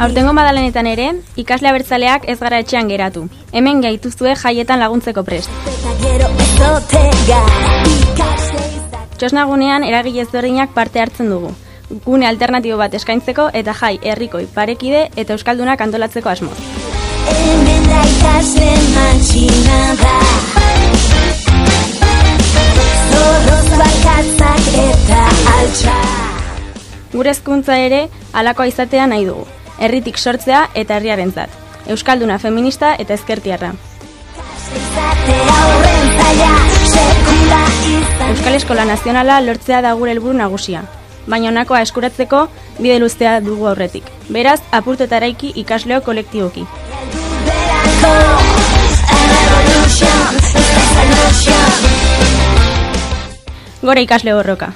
Aurtengo madalenetan ere, ikasle abertzaleak ez gara etxean geratu. Hemen gaituzue jaietan laguntzeko prest. Txosnagunean eragile ezberdinak parte hartzen dugu. Gune alternatibo bat eskaintzeko eta jai herrikoi parekide eta euskaldunak antolatzeko asmoz. Gure hezkuntza ere halakoa izatea nahi dugu. Herritik sortzea eta herriarentzat. Euskalduna feminista eta ezkertiarra. Euskal Eskola Nazionala lortzea da gure helburu nagusia. Baina honakoa eskuratzeko bide luztea dugu aurretik. Beraz, apurtu eta eraiki ikasleo kolektiboki. Gora ikasle borroka.